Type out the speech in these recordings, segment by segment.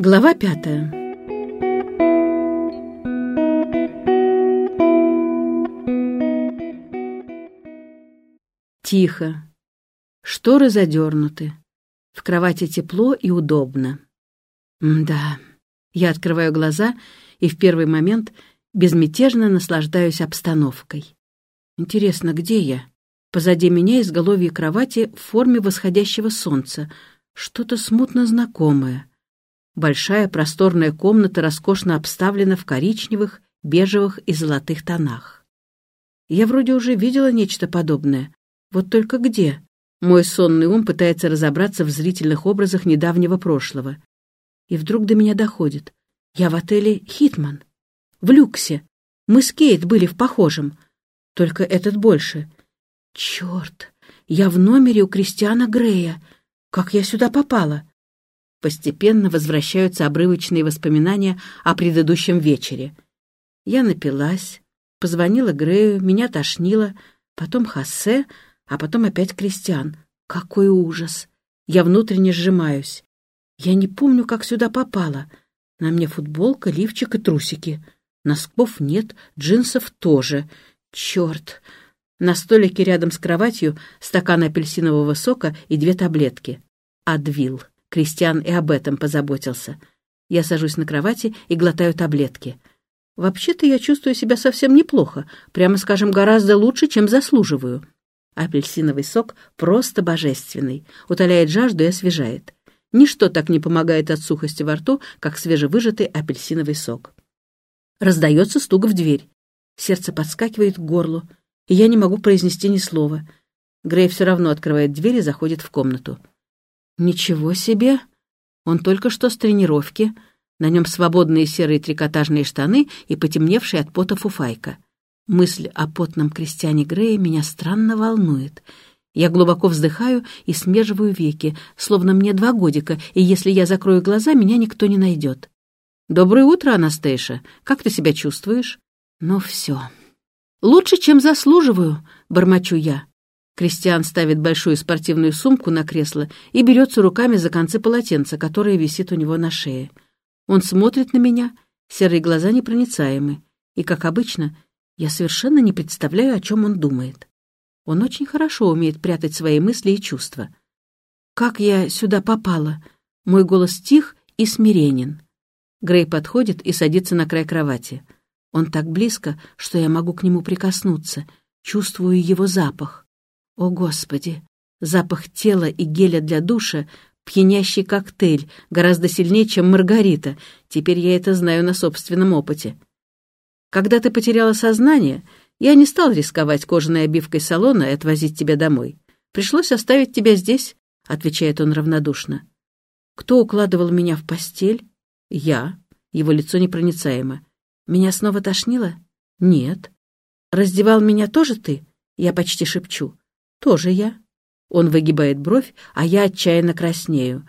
Глава пятая Тихо. Шторы задернуты. В кровати тепло и удобно. да, я открываю глаза и в первый момент безмятежно наслаждаюсь обстановкой. Интересно, где я? Позади меня изголовье кровати в форме восходящего солнца. Что-то смутно знакомое. Большая просторная комната роскошно обставлена в коричневых, бежевых и золотых тонах. Я вроде уже видела нечто подобное. Вот только где? Мой сонный ум пытается разобраться в зрительных образах недавнего прошлого. И вдруг до меня доходит. Я в отеле «Хитман». В люксе. Мы с Кейт были в похожем. Только этот больше. Черт! Я в номере у Кристиана Грея. Как я сюда попала? Постепенно возвращаются обрывочные воспоминания о предыдущем вечере. Я напилась, позвонила Грею, меня тошнило, потом Хосе, а потом опять Кристиан. Какой ужас! Я внутренне сжимаюсь. Я не помню, как сюда попала. На мне футболка, лифчик и трусики. Носков нет, джинсов тоже. Черт! На столике рядом с кроватью стакан апельсинового сока и две таблетки. Адвил. Кристиан и об этом позаботился. Я сажусь на кровати и глотаю таблетки. Вообще-то я чувствую себя совсем неплохо, прямо скажем, гораздо лучше, чем заслуживаю. Апельсиновый сок просто божественный, утоляет жажду и освежает. Ничто так не помогает от сухости во рту, как свежевыжатый апельсиновый сок. Раздается стук в дверь. Сердце подскакивает к горлу, и я не могу произнести ни слова. Грей все равно открывает дверь и заходит в комнату. Ничего себе! Он только что с тренировки. На нем свободные серые трикотажные штаны и потемневшая от пота фуфайка. Мысль о потном крестьяне Грея меня странно волнует. Я глубоко вздыхаю и смеживаю веки, словно мне два годика, и если я закрою глаза, меня никто не найдет. «Доброе утро, Анастейша. Как ты себя чувствуешь?» «Ну все. Лучше, чем заслуживаю», — бормочу я. Кристиан ставит большую спортивную сумку на кресло и берется руками за концы полотенца, которое висит у него на шее. Он смотрит на меня, серые глаза непроницаемы, и, как обычно, я совершенно не представляю, о чем он думает. Он очень хорошо умеет прятать свои мысли и чувства. Как я сюда попала? Мой голос тих и смиренен. Грей подходит и садится на край кровати. Он так близко, что я могу к нему прикоснуться. Чувствую его запах. О, Господи! Запах тела и геля для душа — пьянящий коктейль, гораздо сильнее, чем маргарита. Теперь я это знаю на собственном опыте. Когда ты потеряла сознание, я не стал рисковать кожаной обивкой салона и отвозить тебя домой. Пришлось оставить тебя здесь, — отвечает он равнодушно. Кто укладывал меня в постель? Я. Его лицо непроницаемо. Меня снова тошнило? Нет. Раздевал меня тоже ты? Я почти шепчу. Тоже я. Он выгибает бровь, а я отчаянно краснею.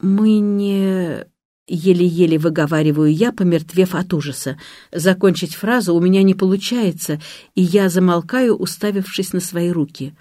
Мы не... Еле-еле выговариваю я, помертвев от ужаса. Закончить фразу у меня не получается, и я замолкаю, уставившись на свои руки.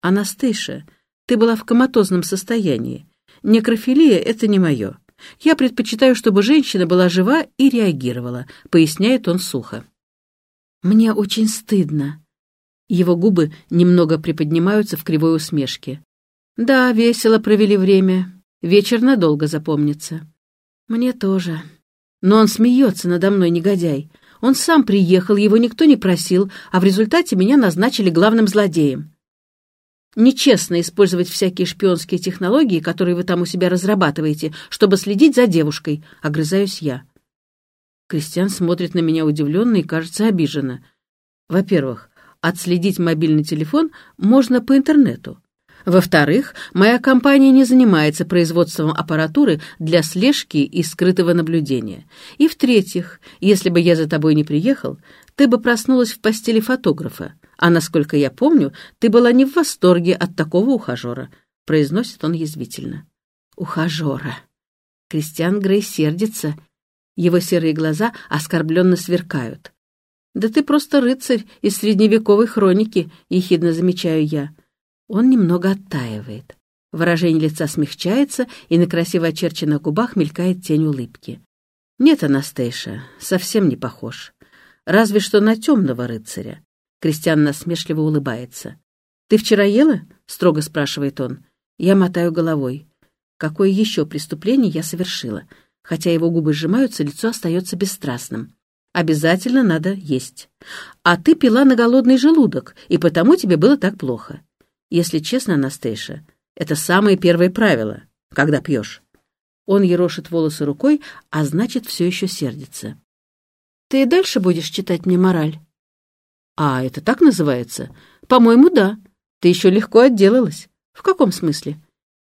«Анастейша, ты была в коматозном состоянии. Некрофилия — это не мое. Я предпочитаю, чтобы женщина была жива и реагировала», — поясняет он сухо. «Мне очень стыдно». Его губы немного приподнимаются в кривой усмешке. «Да, весело провели время. Вечер надолго запомнится». «Мне тоже. Но он смеется надо мной, негодяй. Он сам приехал, его никто не просил, а в результате меня назначили главным злодеем. Нечестно использовать всякие шпионские технологии, которые вы там у себя разрабатываете, чтобы следить за девушкой», — огрызаюсь я. Кристиан смотрит на меня удивленно и, кажется, обиженно. Во-первых, отследить мобильный телефон можно по интернету. Во-вторых, моя компания не занимается производством аппаратуры для слежки и скрытого наблюдения. И в-третьих, если бы я за тобой не приехал, ты бы проснулась в постели фотографа. А насколько я помню, ты была не в восторге от такого ухажера, произносит он язвительно. Ухажера. Кристиан Грей сердится. Его серые глаза оскорбленно сверкают. «Да ты просто рыцарь из средневековой хроники», — ехидно замечаю я. Он немного оттаивает. Выражение лица смягчается, и на красиво очерченных губах мелькает тень улыбки. «Нет, Анастейша, совсем не похож. Разве что на темного рыцаря». Кристиан насмешливо улыбается. «Ты вчера ела?» — строго спрашивает он. Я мотаю головой. Какое еще преступление я совершила? Хотя его губы сжимаются, лицо остается бесстрастным. Обязательно надо есть. А ты пила на голодный желудок, и потому тебе было так плохо. Если честно, Анастейша, это самое первое правило, когда пьешь. Он ерошит волосы рукой, а значит, все еще сердится. Ты и дальше будешь читать мне мораль? А, это так называется? По-моему, да. Ты еще легко отделалась. В каком смысле?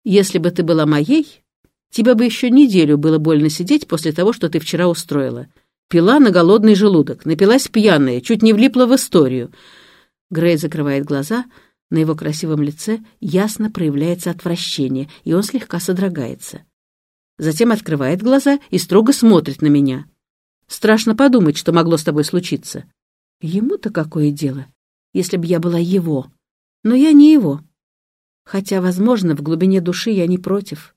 Если бы ты была моей, тебе бы еще неделю было больно сидеть после того, что ты вчера устроила. Пила на голодный желудок, напилась пьяная, чуть не влипла в историю. Грей закрывает глаза, на его красивом лице ясно проявляется отвращение, и он слегка содрогается. Затем открывает глаза и строго смотрит на меня. Страшно подумать, что могло с тобой случиться. Ему-то какое дело, если бы я была его. Но я не его. Хотя, возможно, в глубине души я не против.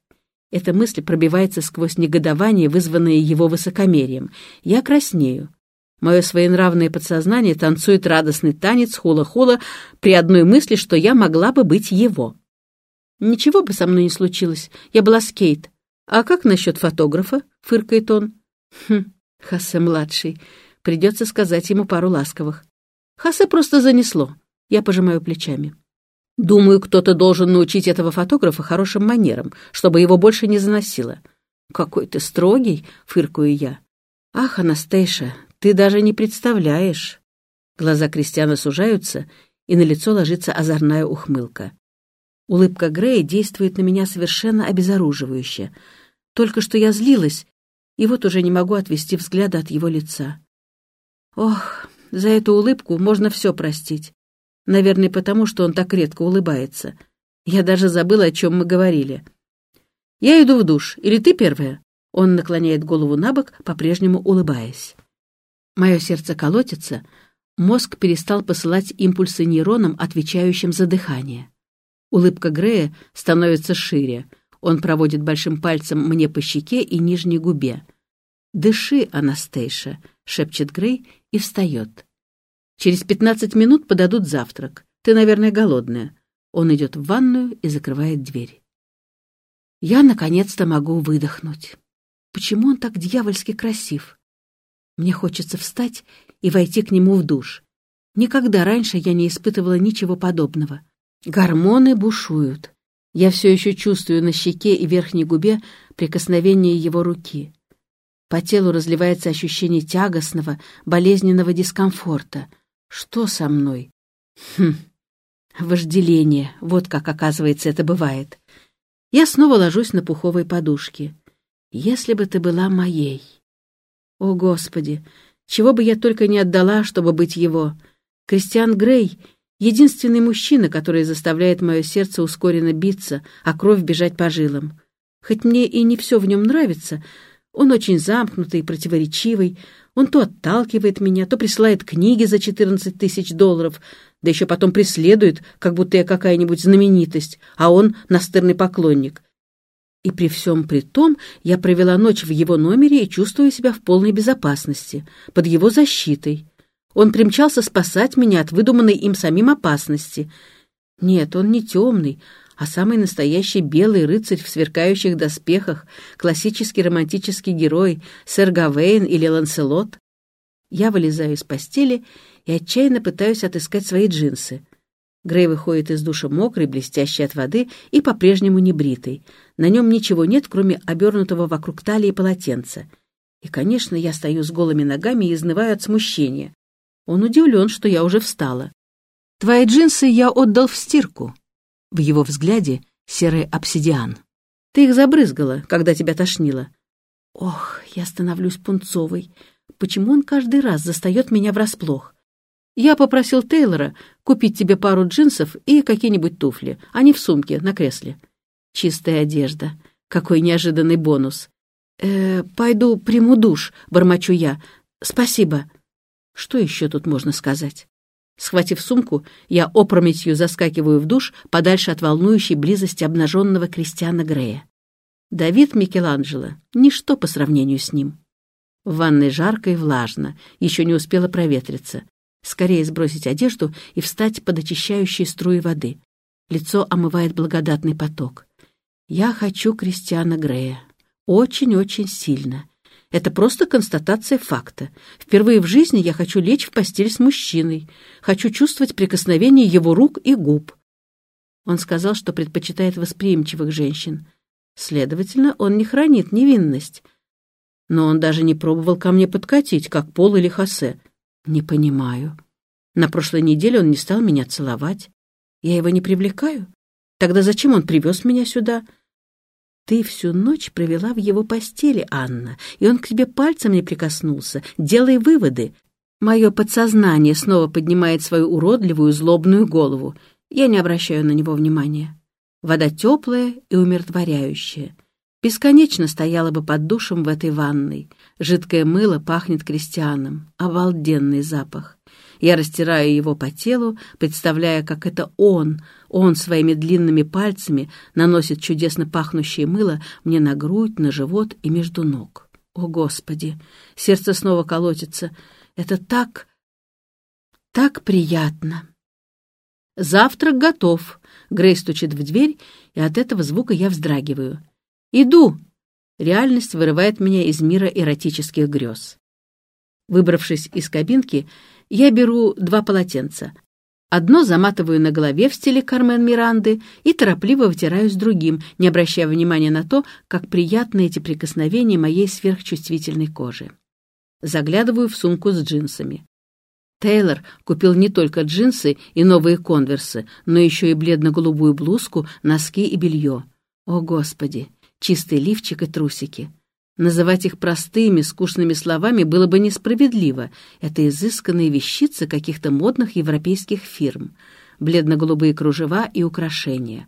Эта мысль пробивается сквозь негодование, вызванное его высокомерием. Я краснею. Мое своенравное подсознание танцует радостный танец хула-хула при одной мысли, что я могла бы быть его. Ничего бы со мной не случилось, я была скейт. А как насчет фотографа? — фыркает он. Хм, Хасе-младший. Придется сказать ему пару ласковых. Хасе просто занесло. Я пожимаю плечами. Думаю, кто-то должен научить этого фотографа хорошим манерам, чтобы его больше не заносило. Какой ты строгий, фыркаю я. Ах, Анастейша, ты даже не представляешь. Глаза Кристиана сужаются, и на лицо ложится озорная ухмылка. Улыбка Грея действует на меня совершенно обезоруживающе. Только что я злилась, и вот уже не могу отвести взгляда от его лица. Ох, за эту улыбку можно все простить. Наверное, потому что он так редко улыбается. Я даже забыла, о чем мы говорили. «Я иду в душ. Или ты первая?» Он наклоняет голову на бок, по-прежнему улыбаясь. Мое сердце колотится, мозг перестал посылать импульсы нейронам, отвечающим за дыхание. Улыбка Грея становится шире. Он проводит большим пальцем мне по щеке и нижней губе. «Дыши, Анастейша», — шепчет Грей и встает. Через пятнадцать минут подадут завтрак. Ты, наверное, голодная. Он идет в ванную и закрывает дверь. Я, наконец-то, могу выдохнуть. Почему он так дьявольски красив? Мне хочется встать и войти к нему в душ. Никогда раньше я не испытывала ничего подобного. Гормоны бушуют. Я все еще чувствую на щеке и верхней губе прикосновение его руки. По телу разливается ощущение тягостного, болезненного дискомфорта — что со мной? Хм, вожделение, вот как, оказывается, это бывает. Я снова ложусь на пуховой подушке. Если бы ты была моей. О, Господи, чего бы я только не отдала, чтобы быть его. Кристиан Грей — единственный мужчина, который заставляет мое сердце ускоренно биться, а кровь бежать по жилам. Хоть мне и не все в нем нравится, он очень замкнутый и противоречивый, он то отталкивает меня, то присылает книги за 14 тысяч долларов, да еще потом преследует, как будто я какая-нибудь знаменитость, а он настырный поклонник. И при всем при том я провела ночь в его номере и чувствую себя в полной безопасности, под его защитой. Он примчался спасать меня от выдуманной им самим опасности. Нет, он не темный, а самый настоящий белый рыцарь в сверкающих доспехах, классический романтический герой, сэр Гавейн или Ланселот. Я вылезаю из постели и отчаянно пытаюсь отыскать свои джинсы. Грей выходит из душа мокрый, блестящий от воды и по-прежнему небритый. На нем ничего нет, кроме обернутого вокруг талии полотенца. И, конечно, я стою с голыми ногами и изнываю от смущения. Он удивлен, что я уже встала. «Твои джинсы я отдал в стирку», в его взгляде серый обсидиан. «Ты их забрызгала, когда тебя тошнило». «Ох, я становлюсь пунцовой. Почему он каждый раз застает меня врасплох?» «Я попросил Тейлора купить тебе пару джинсов и какие-нибудь туфли. Они в сумке, на кресле». «Чистая одежда. Какой неожиданный бонус». «Э, пойду приму душ», — бормочу я. «Спасибо». Что еще тут можно сказать? Схватив сумку, я опрометью заскакиваю в душ подальше от волнующей близости обнаженного Кристиана Грея. Давид Микеланджело — ничто по сравнению с ним. В ванной жарко и влажно, еще не успела проветриться. Скорее сбросить одежду и встать под очищающие струи воды. Лицо омывает благодатный поток. Я хочу Кристиана Грея. Очень-очень сильно. Это просто констатация факта. Впервые в жизни я хочу лечь в постель с мужчиной. Хочу чувствовать прикосновение его рук и губ. Он сказал, что предпочитает восприимчивых женщин. Следовательно, он не хранит невинность. Но он даже не пробовал ко мне подкатить, как Пол или Хосе. Не понимаю. На прошлой неделе он не стал меня целовать. Я его не привлекаю? Тогда зачем он привез меня сюда? Ты всю ночь провела в его постели, Анна, и он к тебе пальцем не прикоснулся. Делай выводы. Мое подсознание снова поднимает свою уродливую, злобную голову. Я не обращаю на него внимания. Вода теплая и умиротворяющая. Бесконечно стояла бы под душем в этой ванной. Жидкое мыло пахнет крестьяном. Обалденный запах. Я растираю его по телу, представляя, как это он, он своими длинными пальцами наносит чудесно пахнущее мыло мне на грудь, на живот и между ног. О, Господи! Сердце снова колотится. Это так... так приятно. Завтрак готов. Грей стучит в дверь, и от этого звука я вздрагиваю. «Иду!» Реальность вырывает меня из мира эротических грез. Выбравшись из кабинки, я беру два полотенца. Одно заматываю на голове в стиле Кармен Миранды и торопливо вытираю другим, не обращая внимания на то, как приятны эти прикосновения моей сверхчувствительной кожи. Заглядываю в сумку с джинсами. Тейлор купил не только джинсы и новые конверсы, но еще и бледно-голубую блузку, носки и белье. О, Господи! Чистый лифчик и трусики. Называть их простыми, скучными словами было бы несправедливо. Это изысканные вещицы каких-то модных европейских фирм. Бледно-голубые кружева и украшения.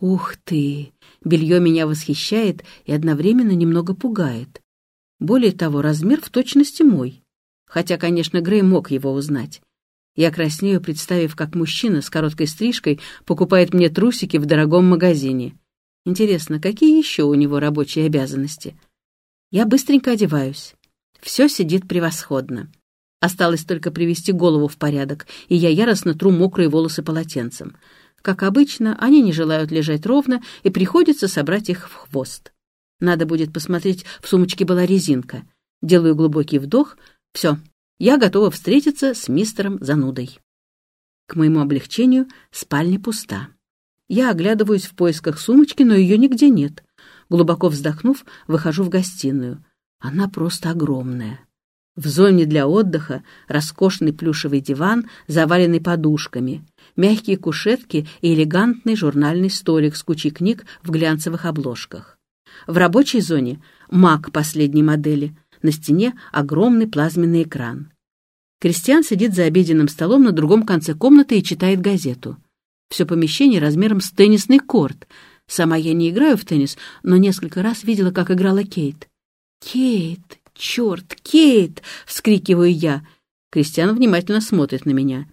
Ух ты! Белье меня восхищает и одновременно немного пугает. Более того, размер в точности мой. Хотя, конечно, Грей мог его узнать. Я краснею, представив, как мужчина с короткой стрижкой покупает мне трусики в дорогом магазине. Интересно, какие еще у него рабочие обязанности? Я быстренько одеваюсь. Все сидит превосходно. Осталось только привести голову в порядок, и я яростно тру мокрые волосы полотенцем. Как обычно, они не желают лежать ровно, и приходится собрать их в хвост. Надо будет посмотреть, в сумочке была резинка. Делаю глубокий вдох. Все, я готова встретиться с мистером Занудой. К моему облегчению спальня пуста. Я оглядываюсь в поисках сумочки, но ее нигде нет. Глубоко вздохнув, выхожу в гостиную. Она просто огромная. В зоне для отдыха роскошный плюшевый диван, заваленный подушками, мягкие кушетки и элегантный журнальный столик с кучей книг в глянцевых обложках. В рабочей зоне Мак последней модели, на стене огромный плазменный экран. Кристиан сидит за обеденным столом на другом конце комнаты и читает газету. Все помещение размером с теннисный корт — Сама я не играю в теннис, но несколько раз видела, как играла Кейт. «Кейт! Черт, Кейт!» — вскрикиваю я. Кристиан внимательно смотрит на меня.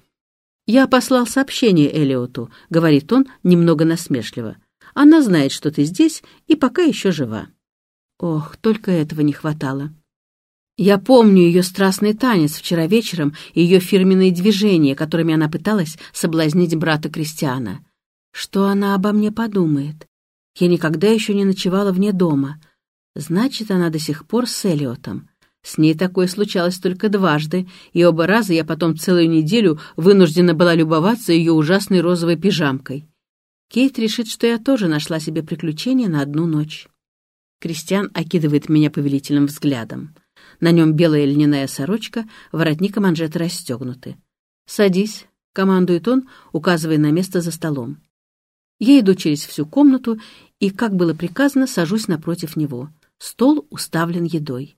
«Я послал сообщение Элиоту», — говорит он немного насмешливо. «Она знает, что ты здесь и пока еще жива». Ох, только этого не хватало. Я помню ее страстный танец вчера вечером и ее фирменные движения, которыми она пыталась соблазнить брата Кристиана. Что она обо мне подумает? Я никогда еще не ночевала вне дома. Значит, она до сих пор с Элиотом. С ней такое случалось только дважды, и оба раза я потом целую неделю вынуждена была любоваться ее ужасной розовой пижамкой. Кейт решит, что я тоже нашла себе приключение на одну ночь. Кристиан окидывает меня повелительным взглядом. На нем белая льняная сорочка, воротник и манжеты расстегнуты. «Садись», — командует он, указывая на место за столом. Я иду через всю комнату и, как было приказано, сажусь напротив него. Стол уставлен едой.